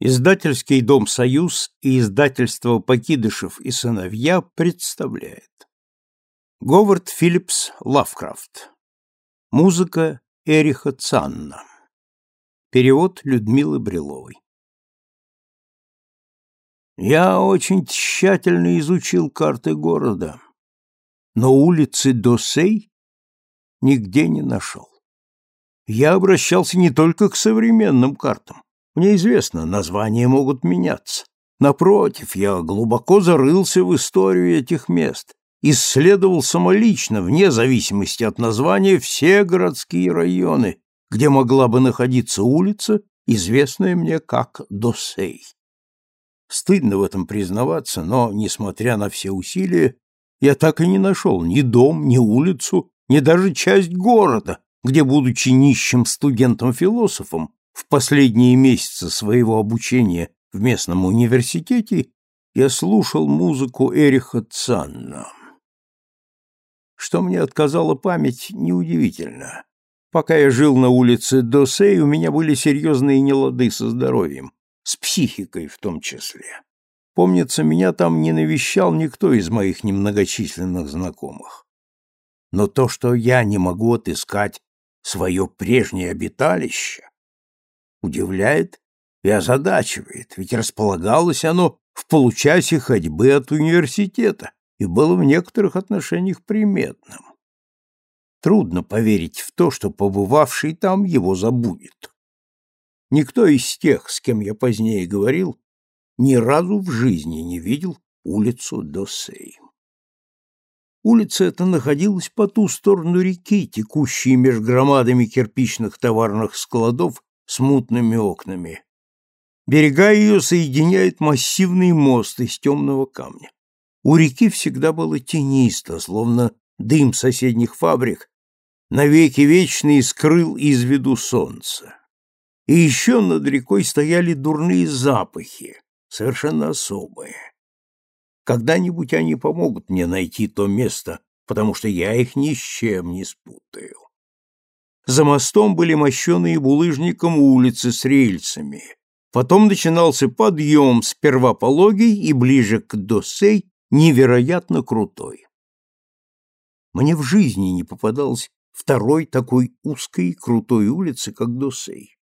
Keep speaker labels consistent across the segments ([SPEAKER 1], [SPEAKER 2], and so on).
[SPEAKER 1] Издательский дом «Союз» и издательство «Покидышев и сыновья» представляет. Говард Филлипс Лавкрафт. Музыка Эриха Цанна. Перевод Людмилы Бриловой. Я очень тщательно изучил карты города, но улицы Досей нигде не нашел. Я обращался не только к современным картам. Мне известно, названия могут меняться. Напротив, я глубоко зарылся в историю этих мест, исследовал самолично, вне зависимости от названия, все городские районы, где могла бы находиться улица, известная мне как Досей. Стыдно в этом признаваться, но, несмотря на все усилия, я так и не нашел ни дом, ни улицу, ни даже часть города, где, будучи нищим студентом-философом, в последние месяцы своего обучения в местном университете я слушал музыку Эриха Цанна. Что мне отказала память, неудивительно. Пока я жил на улице Досей, у меня были серьезные нелады со здоровьем, с психикой в том числе. Помнится, меня там не навещал никто из моих немногочисленных знакомых. Но то, что я не могу отыскать свое прежнее обиталище, удивляет и озадачивает, ведь располагалось оно в получасе ходьбы от университета и было в некоторых отношениях приметным. Трудно поверить в то, что побывавший там его забудет. Никто из тех, с кем я позднее говорил, ни разу в жизни не видел улицу Досей. Улица эта находилась по ту сторону реки, текущей меж громадами кирпичных товарных складов с мутными окнами. Берега ее соединяет массивный мост из темного камня. У реки всегда было тенисто, словно дым соседних фабрик навеки вечный скрыл из виду солнце. И еще над рекой стояли дурные запахи, совершенно особые. Когда-нибудь они помогут мне найти то место, потому что я их ни с чем не спутаю. За мостом были мощеные булыжником улицы с рельсами. Потом начинался подъем, сперва пологий и ближе к Досей, невероятно крутой. Мне в жизни не попадалось второй такой узкой крутой улицы, как Досей.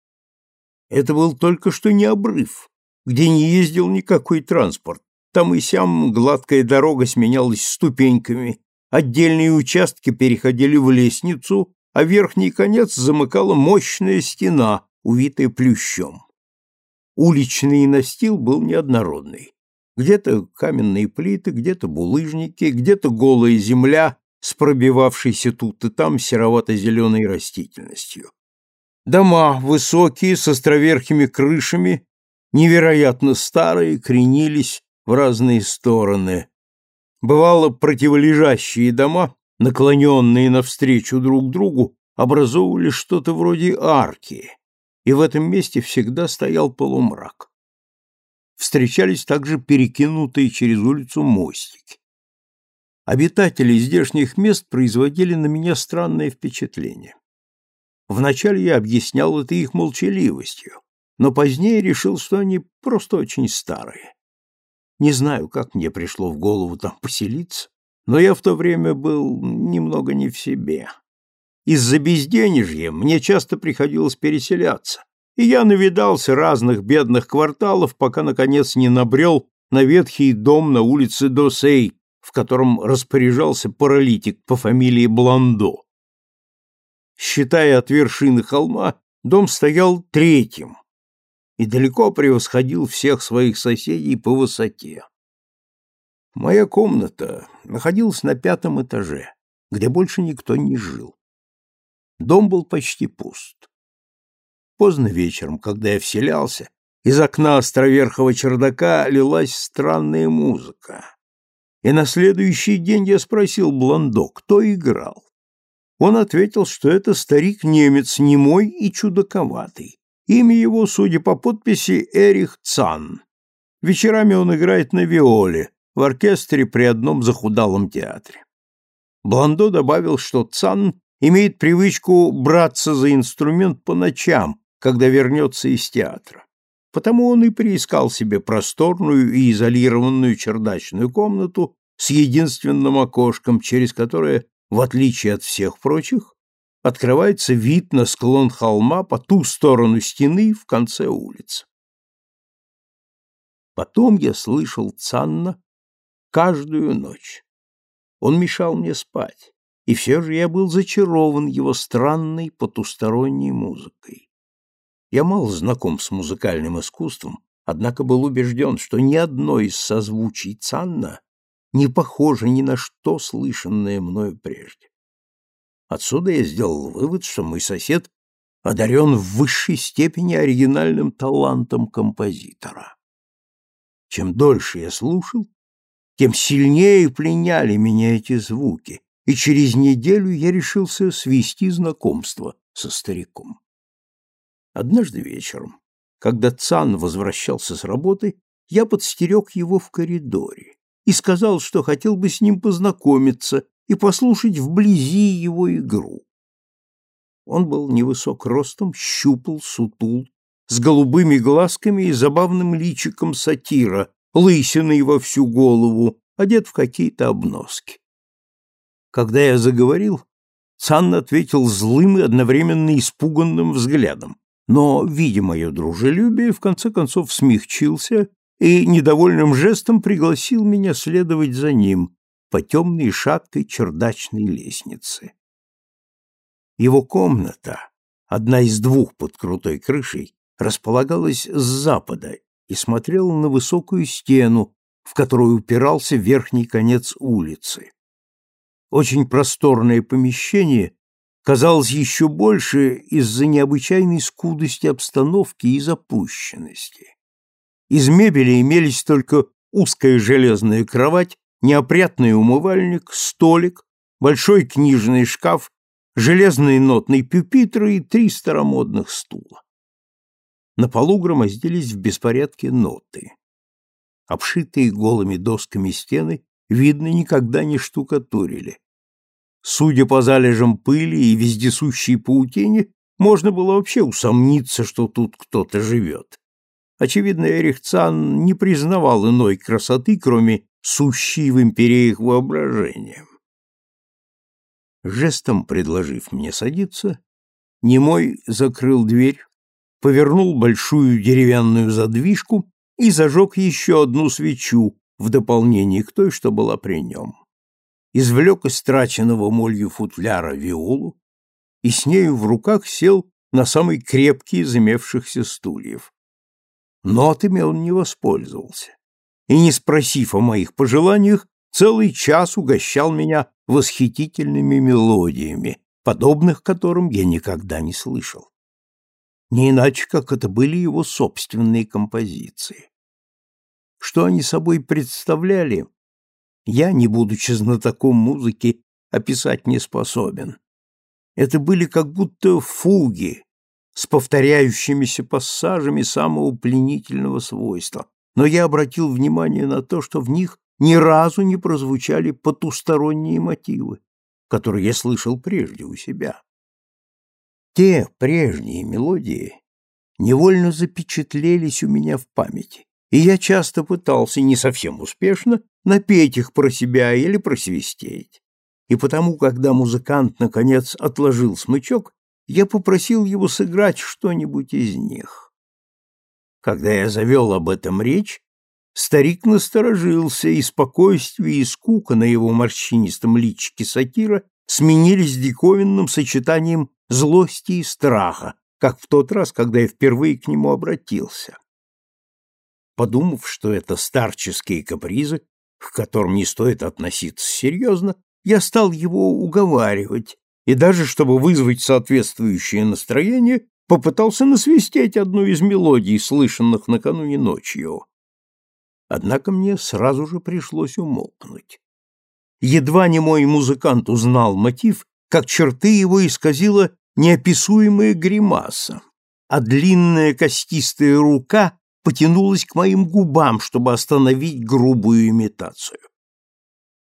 [SPEAKER 1] Это был только что не обрыв, где не ездил никакой транспорт. Там и сям гладкая дорога сменялась ступеньками, отдельные участки переходили в лестницу, а верхний конец замыкала мощная стена, увитая плющом. Уличный настил был неоднородный. Где-то каменные плиты, где-то булыжники, где-то голая земля с пробивавшейся тут и там серовато-зеленой растительностью. Дома, высокие, с островерхими крышами, невероятно старые, кренились в разные стороны. Бывало, противолежащие дома наклоненные навстречу друг другу, образовывали что-то вроде арки, и в этом месте всегда стоял полумрак. Встречались также перекинутые через улицу мостики. Обитатели здешних мест производили на меня странное впечатление. Вначале я объяснял это их молчаливостью, но позднее решил, что они просто очень старые. Не знаю, как мне пришло в голову там поселиться, но я в то время был немного не в себе. Из-за безденежья мне часто приходилось переселяться, и я навидался разных бедных кварталов, пока, наконец, не набрел на ветхий дом на улице Досей, в котором распоряжался паралитик по фамилии Бландо. Считая от вершины холма, дом стоял третьим и далеко превосходил всех своих соседей по высоте. Моя комната находилась на пятом этаже, где больше никто не жил. Дом был почти пуст. Поздно вечером, когда я вселялся, из окна островерхого чердака лилась странная музыка. И на следующий день я спросил Бландо, кто играл. Он ответил, что это старик-немец, немой и чудаковатый. Имя его, судя по подписи, Эрих Цан. Вечерами он играет на виоле, в оркестре при одном захудалом театре. Бландо добавил, что Цан имеет привычку браться за инструмент по ночам, когда вернется из театра. Потому он и приискал себе просторную и изолированную чердачную комнату с единственным окошком, через которое, в отличие от всех прочих, открывается вид на склон холма по ту сторону стены в конце улицы. Потом я слышал Цанна каждую ночь. Он мешал мне спать, и все же я был зачарован его странной потусторонней музыкой. Я мало знаком с музыкальным искусством, однако был убежден, что ни одно из созвучий Цанна не похоже ни на что слышанное мною прежде. Отсюда я сделал вывод, что мой сосед одарен в высшей степени оригинальным талантом композитора. Чем дольше я слушал, тем сильнее пленяли меня эти звуки, и через неделю я решился свести знакомство со стариком. Однажды вечером, когда Цан возвращался с работы, я подстерег его в коридоре и сказал, что хотел бы с ним познакомиться и послушать вблизи его игру. Он был невысок ростом, щупал, сутул, с голубыми глазками и забавным личиком сатира, лысиной во всю голову, одет в какие-то обноски. Когда я заговорил, Цан ответил злым и одновременно испуганным взглядом но, видя мое дружелюбие, в конце концов смягчился и недовольным жестом пригласил меня следовать за ним по темной шаткой чердачной лестнице. Его комната, одна из двух под крутой крышей, располагалась с запада и смотрела на высокую стену, в которую упирался верхний конец улицы. Очень просторное помещение казалось еще больше из-за необычайной скудости обстановки и запущенности. Из мебели имелись только узкая железная кровать, неопрятный умывальник, столик, большой книжный шкаф, железный нотный пюпитр и три старомодных стула. На полу громоздились в беспорядке ноты. Обшитые голыми досками стены, видно, никогда не штукатурили. Судя по залежам пыли и вездесущей паутине, можно было вообще усомниться, что тут кто-то живет. Очевидно, Эрих Цан не признавал иной красоты, кроме сущей в империях воображения. Жестом предложив мне садиться, Немой закрыл дверь, повернул большую деревянную задвижку и зажег еще одну свечу в дополнение к той, что была при нем извлек из траченного молью футляра виолу и с нею в руках сел на самый крепкий из имевшихся стульев. Нотами он не воспользовался и, не спросив о моих пожеланиях, целый час угощал меня восхитительными мелодиями, подобных которым я никогда не слышал. Не иначе, как это были его собственные композиции. Что они собой представляли, я, не будучи знатоком музыки, описать не способен. Это были как будто фуги с повторяющимися пассажами самого пленительного свойства, но я обратил внимание на то, что в них ни разу не прозвучали потусторонние мотивы, которые я слышал прежде у себя. Те прежние мелодии невольно запечатлелись у меня в памяти, и я часто пытался, не совсем успешно, напеть их про себя или просвистеть. И потому, когда музыкант, наконец, отложил смычок, я попросил его сыграть что-нибудь из них. Когда я завел об этом речь, старик насторожился, и спокойствие и скука на его морщинистом личике сатира сменились диковинным сочетанием злости и страха, как в тот раз, когда я впервые к нему обратился. Подумав, что это старческие капризы, к которым не стоит относиться серьезно, я стал его уговаривать и даже, чтобы вызвать соответствующее настроение, попытался насвистеть одну из мелодий, слышанных накануне ночью. Однако мне сразу же пришлось умолкнуть. Едва не мой музыкант узнал мотив, как черты его исказила неописуемая гримаса, а длинная костистая рука потянулась к моим губам, чтобы остановить грубую имитацию.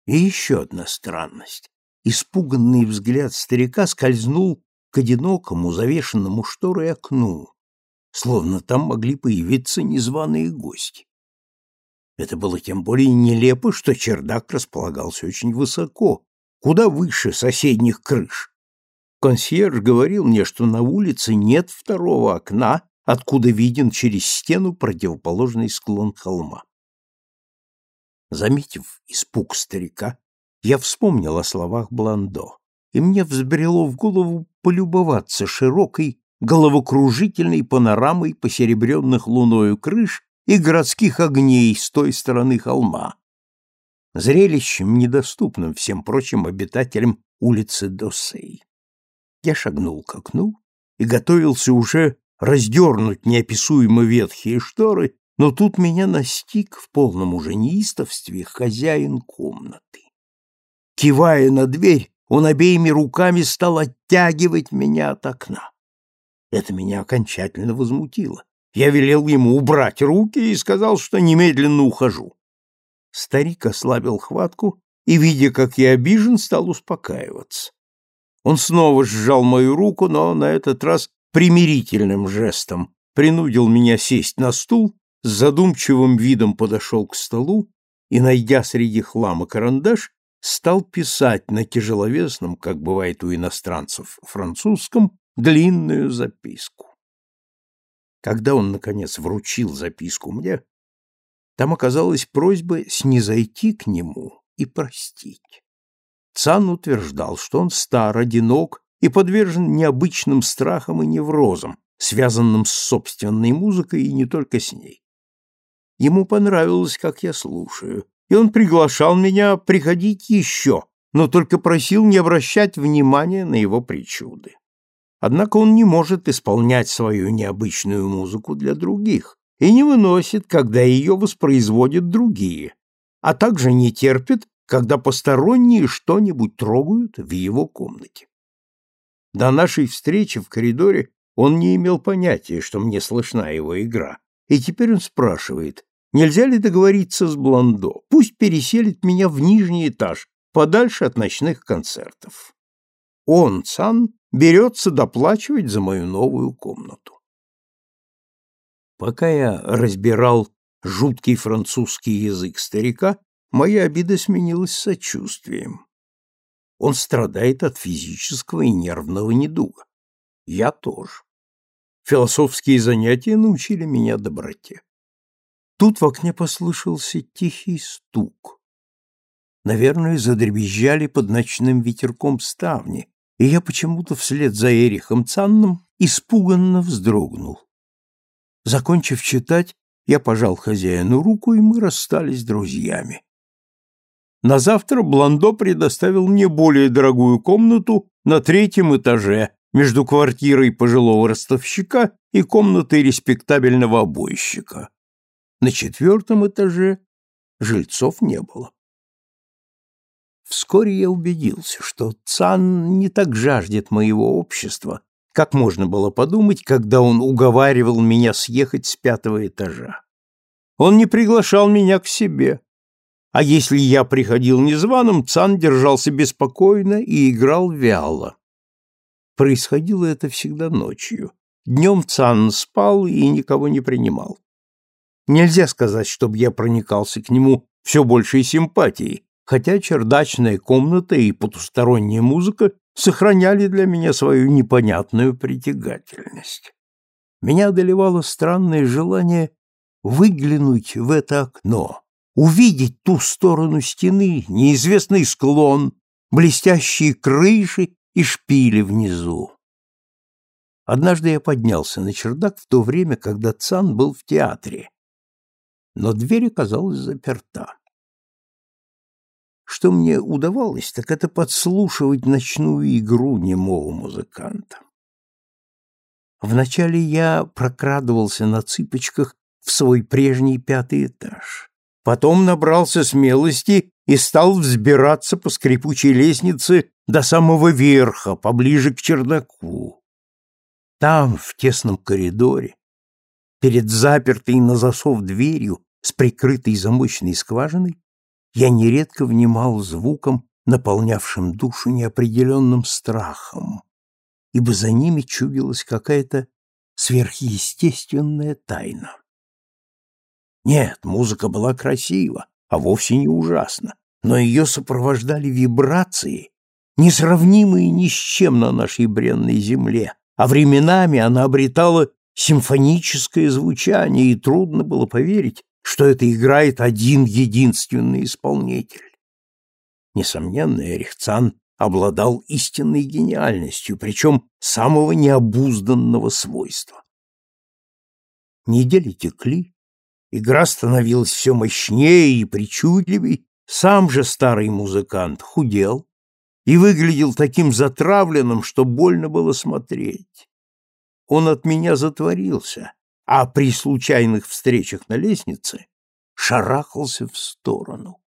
[SPEAKER 1] И еще одна странность. Испуганный взгляд старика скользнул к одинокому, завешенному шторой окну, словно там могли появиться незваные гости. Это было тем более нелепо, что чердак располагался очень высоко, куда выше соседних крыш. Консьерж говорил мне, что на улице нет второго окна, откуда виден через стену противоположный склон холма. Заметив испуг старика, я вспомнил о словах Бландо, и мне взбрело в голову полюбоваться широкой, головокружительной панорамой посеребренных луною крыш и городских огней с той стороны холма. Зрелищем, недоступным всем прочим обитателям улицы Досей. Я шагнул к окну и готовился уже раздернуть неописуемо ветхие шторы, но тут меня настиг в полном уже неистовстве хозяин комнаты. Кивая на дверь, он обеими руками стал оттягивать меня от окна. Это меня окончательно возмутило. Я велел ему убрать руки и сказал, что немедленно ухожу. Старик ослабил хватку и, видя, как я обижен, стал успокаиваться. Он снова сжал мою руку, но на этот раз примирительным жестом принудил меня сесть на стул с задумчивым видом подошел к столу и, найдя среди хлама карандаш, стал писать на тяжеловесном, как бывает у иностранцев, французском, длинную записку. Когда он, наконец, вручил записку мне, там оказалась просьба снизойти к нему и простить. Цан утверждал, что он стар, одинок и подвержен необычным страхам и неврозам, связанным с собственной музыкой и не только с ней. Ему понравилось, как я слушаю, и он приглашал меня приходить еще, но только просил не обращать внимания на его причуды. Однако он не может исполнять свою необычную музыку для других и не выносит, когда ее воспроизводят другие, а также не терпит, когда посторонние что-нибудь трогают в его комнате. До нашей встречи в коридоре он не имел понятия, что мне слышна его игра, и теперь он спрашивает, нельзя ли договориться с Бландо, пусть переселит меня в нижний этаж, подальше от ночных концертов. Он, Цан, берется доплачивать за мою новую комнату. Пока я разбирал жуткий французский язык старика, моя обида сменилась сочувствием. Он страдает от физического и нервного недуга. Я тоже. Философские занятия научили меня доброте. Тут в окне послышался тихий стук. Наверное, задребезжали под ночным ветерком ставни, и я почему-то вслед за Эрихом Цанном испуганно вздрогнул. Закончив читать, я пожал хозяину руку, и мы расстались друзьями. На завтра Бландо предоставил мне более дорогую комнату на третьем этаже между квартирой пожилого ростовщика и комнатой респектабельного обойщика. На четвертом этаже жильцов не было. Вскоре я убедился, что Цан не так жаждет моего общества, как можно было подумать, когда он уговаривал меня съехать с пятого этажа. Он не приглашал меня к себе, а если я приходил незваным, Цан держался беспокойно и играл вяло. Происходило это всегда ночью. Днем Цан спал и никого не принимал. Нельзя сказать, чтобы я проникался к нему все большей симпатией, хотя чердачная комната и потусторонняя музыка сохраняли для меня свою непонятную притягательность. Меня одолевало странное желание выглянуть в это окно, увидеть ту сторону стены, неизвестный склон, блестящие крыши и шпили внизу. Однажды я поднялся на чердак в то время, когда Цан был в театре, но дверь оказалась заперта. Что мне удавалось, так это подслушивать ночную игру немого музыканта. Вначале я прокрадывался на цыпочках в свой прежний пятый этаж. Потом набрался смелости и стал взбираться по скрипучей лестнице до самого верха, поближе к чердаку. Там, в тесном коридоре, перед запертой на засов дверью с прикрытой замочной скважиной, я нередко внимал звуком, наполнявшим душу неопределенным страхом, ибо за ними чудилась какая-то сверхъестественная тайна. Нет, музыка была красива, а вовсе не ужасна, но ее сопровождали вибрации, несравнимые ни с чем на нашей бренной земле, а временами она обретала симфоническое звучание, и трудно было поверить, что это играет один единственный исполнитель. Несомненно, Эрихцан обладал истинной гениальностью, причем самого необузданного свойства. Недели текли, игра становилась все мощнее и причудливей, сам же старый музыкант худел и выглядел таким затравленным, что больно было смотреть. Он от меня затворился, а при случайных встречах на лестнице шарахался в сторону.